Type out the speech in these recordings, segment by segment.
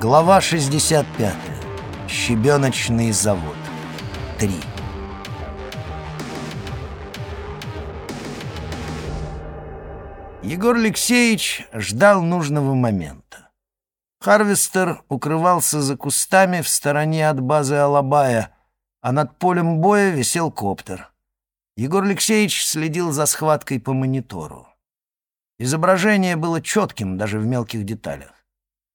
Глава 65. Щебеночный завод. 3. Егор Алексеевич ждал нужного момента. Харвестер укрывался за кустами в стороне от базы Алабая, а над полем боя висел коптер. Егор Алексеевич следил за схваткой по монитору. Изображение было четким даже в мелких деталях.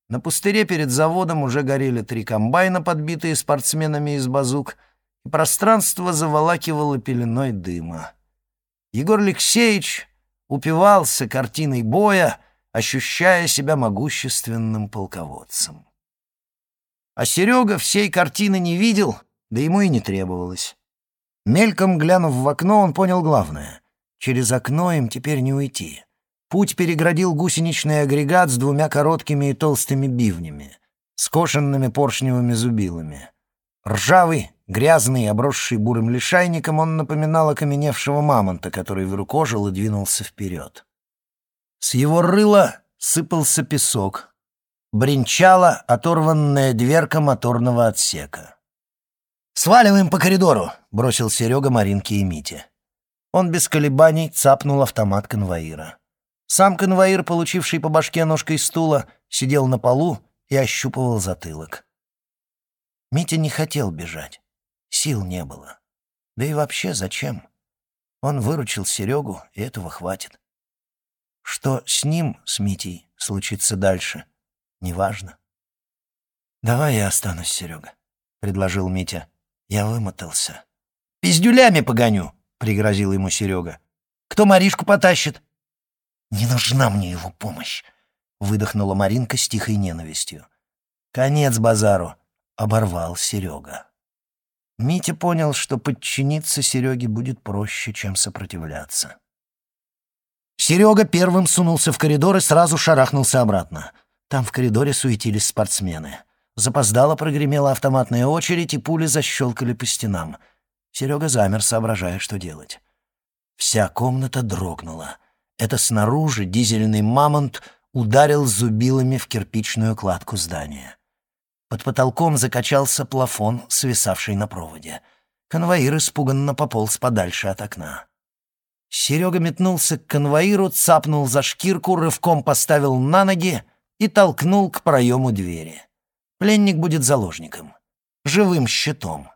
На пустыре перед заводом уже горели три комбайна, подбитые спортсменами из базук, и пространство заволакивало пеленой дыма. Егор Алексеевич упивался картиной боя, ощущая себя могущественным полководцем. А Серега всей картины не видел, да ему и не требовалось. Мельком глянув в окно, он понял главное — через окно им теперь не уйти. Путь переградил гусеничный агрегат с двумя короткими и толстыми бивнями, скошенными поршневыми зубилами. Ржавый, грязный, обросший бурым лишайником, он напоминал окаменевшего мамонта, который вдруг ожил и двинулся вперед. С его рыла сыпался песок, бренчала оторванная дверка моторного отсека. «Сваливаем по коридору!» — бросил Серега Маринке и Мите. Он без колебаний цапнул автомат конвоира. Сам конвоир, получивший по башке ножкой стула, сидел на полу и ощупывал затылок. Митя не хотел бежать. Сил не было. Да и вообще зачем? Он выручил Серегу, и этого хватит. Что с ним, с Митей, случится дальше, неважно. «Давай я останусь, Серега», — предложил Митя. Я вымотался. «Пиздюлями погоню», — пригрозил ему Серега. «Кто Маришку потащит?» «Не нужна мне его помощь», — выдохнула Маринка с тихой ненавистью. «Конец базару», — оборвал Серега. Митя понял, что подчиниться Сереге будет проще, чем сопротивляться. Серега первым сунулся в коридор и сразу шарахнулся обратно. Там в коридоре суетились спортсмены. Запоздало прогремела автоматная очередь, и пули защелкали по стенам. Серега замер, соображая, что делать. Вся комната дрогнула. Это снаружи дизельный мамонт ударил зубилами в кирпичную кладку здания. Под потолком закачался плафон, свисавший на проводе. Конвоир испуганно пополз подальше от окна. Серега метнулся к конвоиру, цапнул за шкирку, рывком поставил на ноги и толкнул к проему двери. Пленник будет заложником, живым щитом.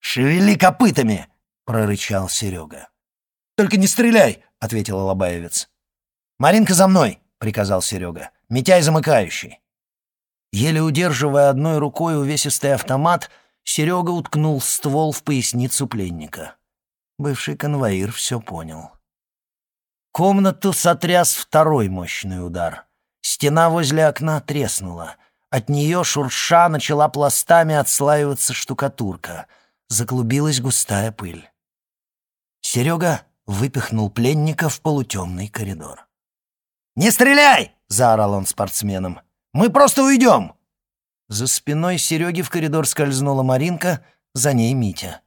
«Шевели копытами!» — прорычал Серега. «Только не стреляй!» — ответил Алабаевец. «Маринка за мной!» — приказал Серега. «Митяй замыкающий!» Еле удерживая одной рукой увесистый автомат, Серега уткнул ствол в поясницу пленника. Бывший конвоир все понял. Комнату сотряс второй мощный удар. Стена возле окна треснула. От нее шурша начала пластами отслаиваться штукатурка. Заклубилась густая пыль. Серега выпихнул пленника в полутемный коридор. «Не стреляй!» — заорал он спортсменам. «Мы просто уйдем!» За спиной Сереги в коридор скользнула Маринка, за ней Митя.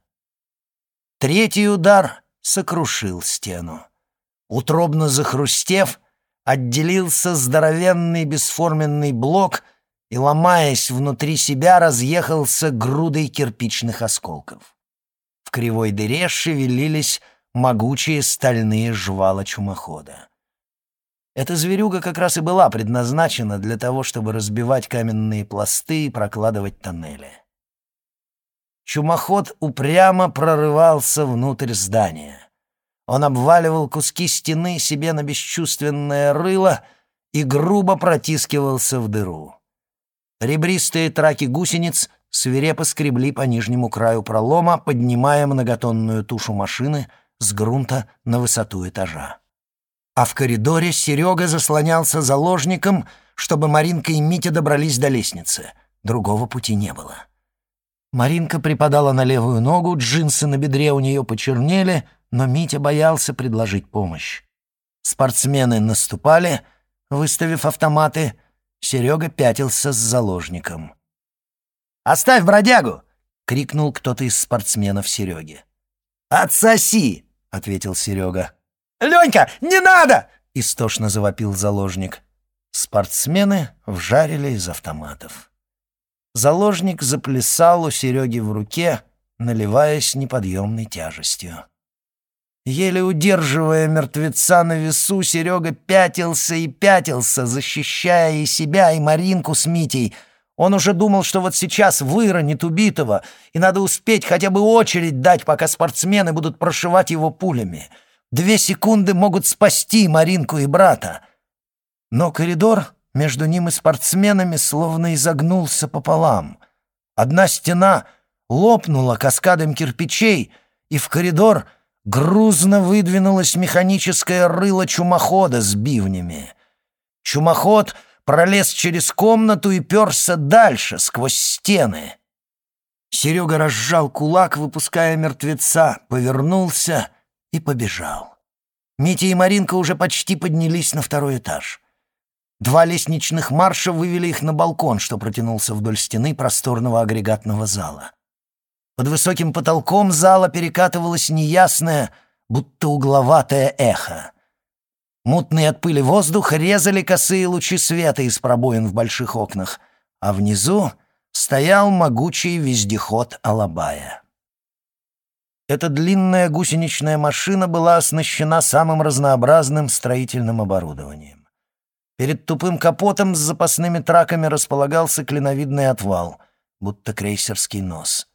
Третий удар сокрушил стену. Утробно захрустев, отделился здоровенный бесформенный блок и, ломаясь внутри себя, разъехался грудой кирпичных осколков. В кривой дыре шевелились могучие стальные жвала чумохода. Эта зверюга как раз и была предназначена для того, чтобы разбивать каменные пласты и прокладывать тоннели. Чумоход упрямо прорывался внутрь здания. Он обваливал куски стены себе на бесчувственное рыло и грубо протискивался в дыру. Ребристые траки гусениц свирепо скребли по нижнему краю пролома, поднимая многотонную тушу машины — с грунта на высоту этажа. А в коридоре Серега заслонялся заложником, чтобы Маринка и Митя добрались до лестницы. Другого пути не было. Маринка припадала на левую ногу, джинсы на бедре у нее почернели, но Митя боялся предложить помощь. Спортсмены наступали, выставив автоматы. Серега пятился с заложником. «Оставь бродягу!» — крикнул кто-то из спортсменов Сереге. «Отсоси!» — ответил Серега. «Ленька, не надо!» — истошно завопил заложник. Спортсмены вжарили из автоматов. Заложник заплясал у Сереги в руке, наливаясь неподъемной тяжестью. Еле удерживая мертвеца на весу, Серега пятился и пятился, защищая и себя, и Маринку с Митей. Он уже думал, что вот сейчас выронит убитого, и надо успеть хотя бы очередь дать, пока спортсмены будут прошивать его пулями. Две секунды могут спасти Маринку и брата. Но коридор между ним и спортсменами словно изогнулся пополам. Одна стена лопнула каскадом кирпичей, и в коридор — грузно выдвинулось механическое рыло чумохода с бивнями. Чумоход пролез через комнату и перся дальше, сквозь стены. Серега разжал кулак, выпуская мертвеца, повернулся и побежал. Митя и Маринка уже почти поднялись на второй этаж. Два лестничных марша вывели их на балкон, что протянулся вдоль стены просторного агрегатного зала. Под высоким потолком зала перекатывалось неясное, будто угловатое эхо. Мутный от пыли воздух резали косые лучи света из пробоин в больших окнах, а внизу стоял могучий вездеход Алабая. Эта длинная гусеничная машина была оснащена самым разнообразным строительным оборудованием. Перед тупым капотом с запасными траками располагался клиновидный отвал, будто крейсерский нос.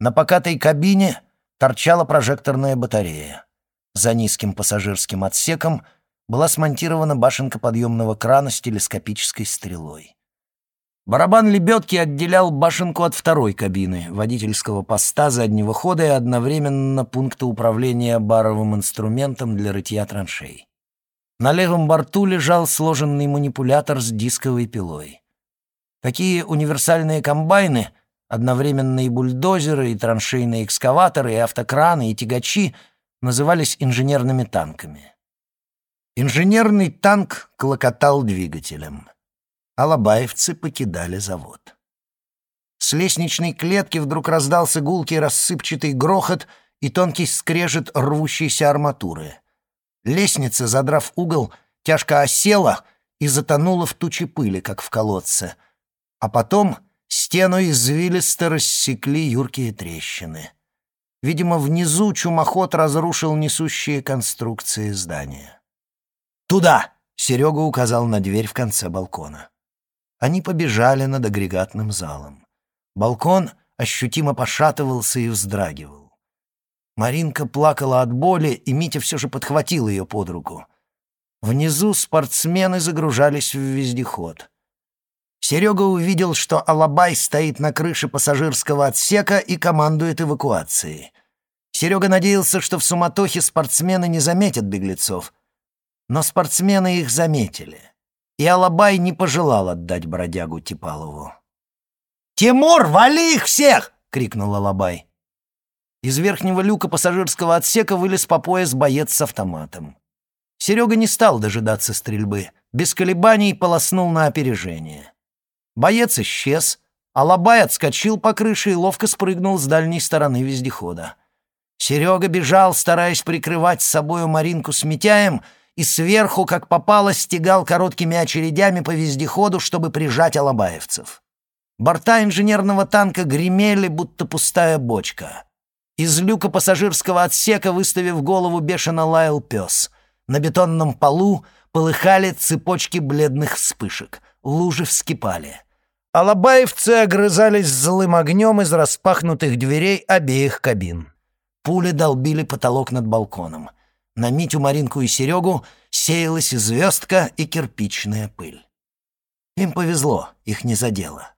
На покатой кабине торчала прожекторная батарея. За низким пассажирским отсеком была смонтирована башенка подъемного крана с телескопической стрелой. Барабан лебедки отделял башенку от второй кабины, водительского поста заднего хода и одновременно пункта управления баровым инструментом для рытья траншей. На левом борту лежал сложенный манипулятор с дисковой пилой. Такие универсальные комбайны — Одновременно и бульдозеры, и траншейные экскаваторы, и автокраны, и тягачи назывались инженерными танками. Инженерный танк клокотал двигателем. Алабаевцы покидали завод. С лестничной клетки вдруг раздался гулкий рассыпчатый грохот и тонкий скрежет рвущейся арматуры. Лестница, задрав угол, тяжко осела и затонула в туче пыли, как в колодце. А потом Стену извилисто рассекли юркие трещины. Видимо, внизу чумоход разрушил несущие конструкции здания. «Туда!» — Серега указал на дверь в конце балкона. Они побежали над агрегатным залом. Балкон ощутимо пошатывался и вздрагивал. Маринка плакала от боли, и Митя все же подхватил ее под руку. Внизу спортсмены загружались в вездеход — Серега увидел, что Алабай стоит на крыше пассажирского отсека и командует эвакуацией. Серега надеялся, что в суматохе спортсмены не заметят беглецов. Но спортсмены их заметили. И Алабай не пожелал отдать бродягу Типалову. «Тимур, вали их всех!» — крикнул Алабай. Из верхнего люка пассажирского отсека вылез по пояс боец с автоматом. Серега не стал дожидаться стрельбы. Без колебаний полоснул на опережение. Боец исчез, Алабай отскочил по крыше и ловко спрыгнул с дальней стороны вездехода. Серега бежал, стараясь прикрывать собою Маринку с Митяем, и сверху, как попало, стегал короткими очередями по вездеходу, чтобы прижать алабаевцев. Борта инженерного танка гремели, будто пустая бочка. Из люка пассажирского отсека, выставив голову, бешено лаял пес. На бетонном полу полыхали цепочки бледных вспышек. Лужи вскипали. Алабаевцы огрызались злым огнем из распахнутых дверей обеих кабин. Пули долбили потолок над балконом. На Митю, Маринку и Серегу сеялась и звездка, и кирпичная пыль. Им повезло, их не задело.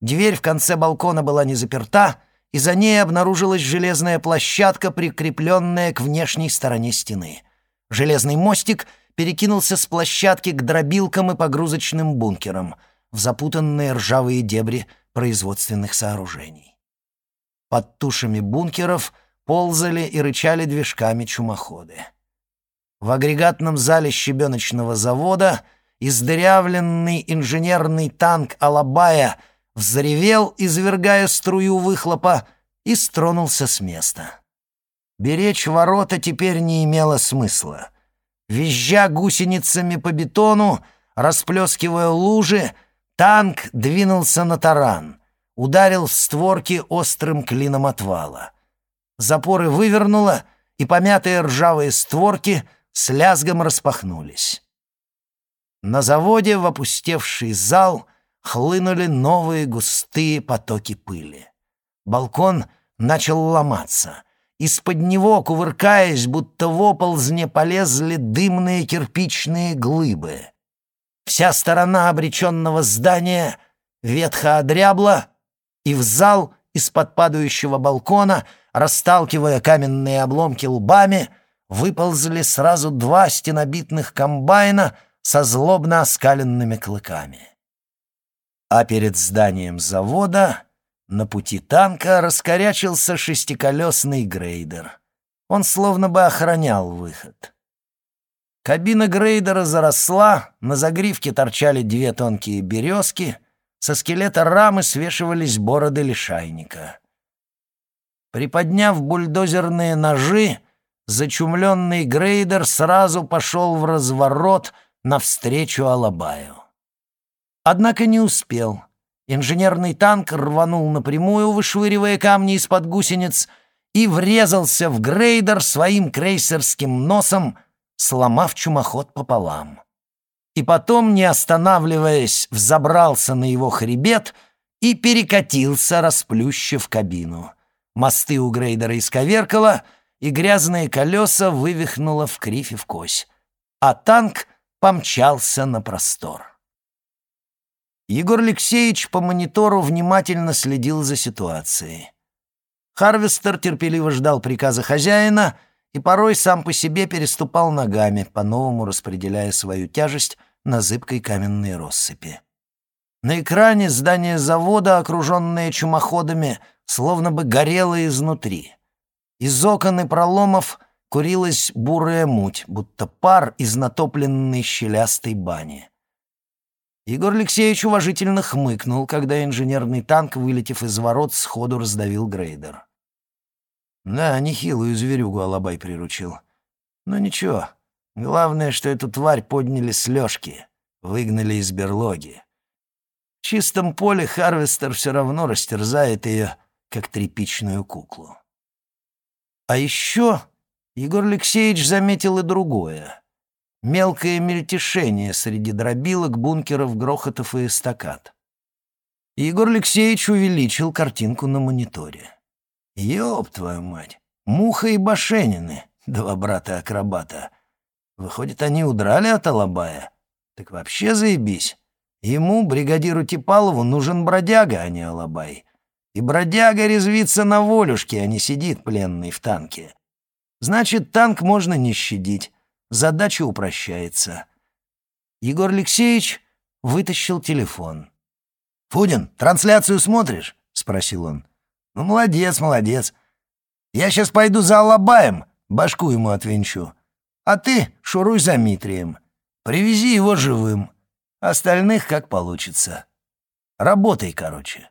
Дверь в конце балкона была не заперта, и за ней обнаружилась железная площадка, прикрепленная к внешней стороне стены. Железный мостик перекинулся с площадки к дробилкам и погрузочным бункерам — в запутанные ржавые дебри производственных сооружений. Под тушами бункеров ползали и рычали движками чумоходы. В агрегатном зале щебеночного завода издырявленный инженерный танк «Алабая» взревел, извергая струю выхлопа, и стронулся с места. Беречь ворота теперь не имело смысла. Визжа гусеницами по бетону, расплескивая лужи, Танк двинулся на таран, ударил в створки острым клином отвала. Запоры вывернуло, и помятые ржавые створки с лязгом распахнулись. На заводе в опустевший зал хлынули новые густые потоки пыли. Балкон начал ломаться. Из-под него, кувыркаясь, будто в оползне полезли дымные кирпичные глыбы. Вся сторона обреченного здания ветхо одрябла, и в зал из-под падающего балкона, расталкивая каменные обломки лбами, выползли сразу два стенобитных комбайна со злобно оскаленными клыками. А перед зданием завода на пути танка раскорячился шестиколесный грейдер. Он словно бы охранял выход. Кабина грейдера заросла, на загривке торчали две тонкие березки, со скелета рамы свешивались бороды лишайника. Приподняв бульдозерные ножи, зачумленный грейдер сразу пошел в разворот навстречу Алабаю. Однако не успел. Инженерный танк рванул напрямую, вышвыривая камни из-под гусениц, и врезался в грейдер своим крейсерским носом, сломав чумоход пополам. И потом, не останавливаясь, взобрался на его хребет и перекатился, расплющив кабину. Мосты у грейдера исковеркало, и грязные колеса вывихнуло в кривь и в кось. А танк помчался на простор. Егор Алексеевич по монитору внимательно следил за ситуацией. Харвестер терпеливо ждал приказа хозяина и порой сам по себе переступал ногами, по-новому распределяя свою тяжесть на зыбкой каменной россыпи. На экране здание завода, окруженное чумоходами, словно бы горело изнутри. Из окон и проломов курилась бурая муть, будто пар из натопленной щелястой бани. Егор Алексеевич уважительно хмыкнул, когда инженерный танк, вылетев из ворот, сходу раздавил грейдер. Да, нехилую зверюгу Алабай приручил. Но ничего, главное, что эту тварь подняли с лёжки, выгнали из берлоги. В чистом поле Харвестер все равно растерзает ее, как тряпичную куклу. А еще Егор Алексеевич заметил и другое мелкое мельтешение среди дробилок, бункеров, грохотов и эстакад. Егор Алексеевич увеличил картинку на мониторе. «Ёб твою мать! Муха и Башенины, два брата-акробата. Выходит, они удрали от Алабая? Так вообще заебись. Ему, бригадиру Типалову, нужен бродяга, а не Алабай. И бродяга резвится на волюшке, а не сидит пленный в танке. Значит, танк можно не щадить задача упрощается. Егор Алексеевич вытащил телефон. «Фудин, трансляцию смотришь?» — спросил он. «Ну, молодец, молодец. Я сейчас пойду за Алабаем, башку ему отвинчу. А ты шуруй за Митрием. Привези его живым. Остальных как получится. Работай, короче».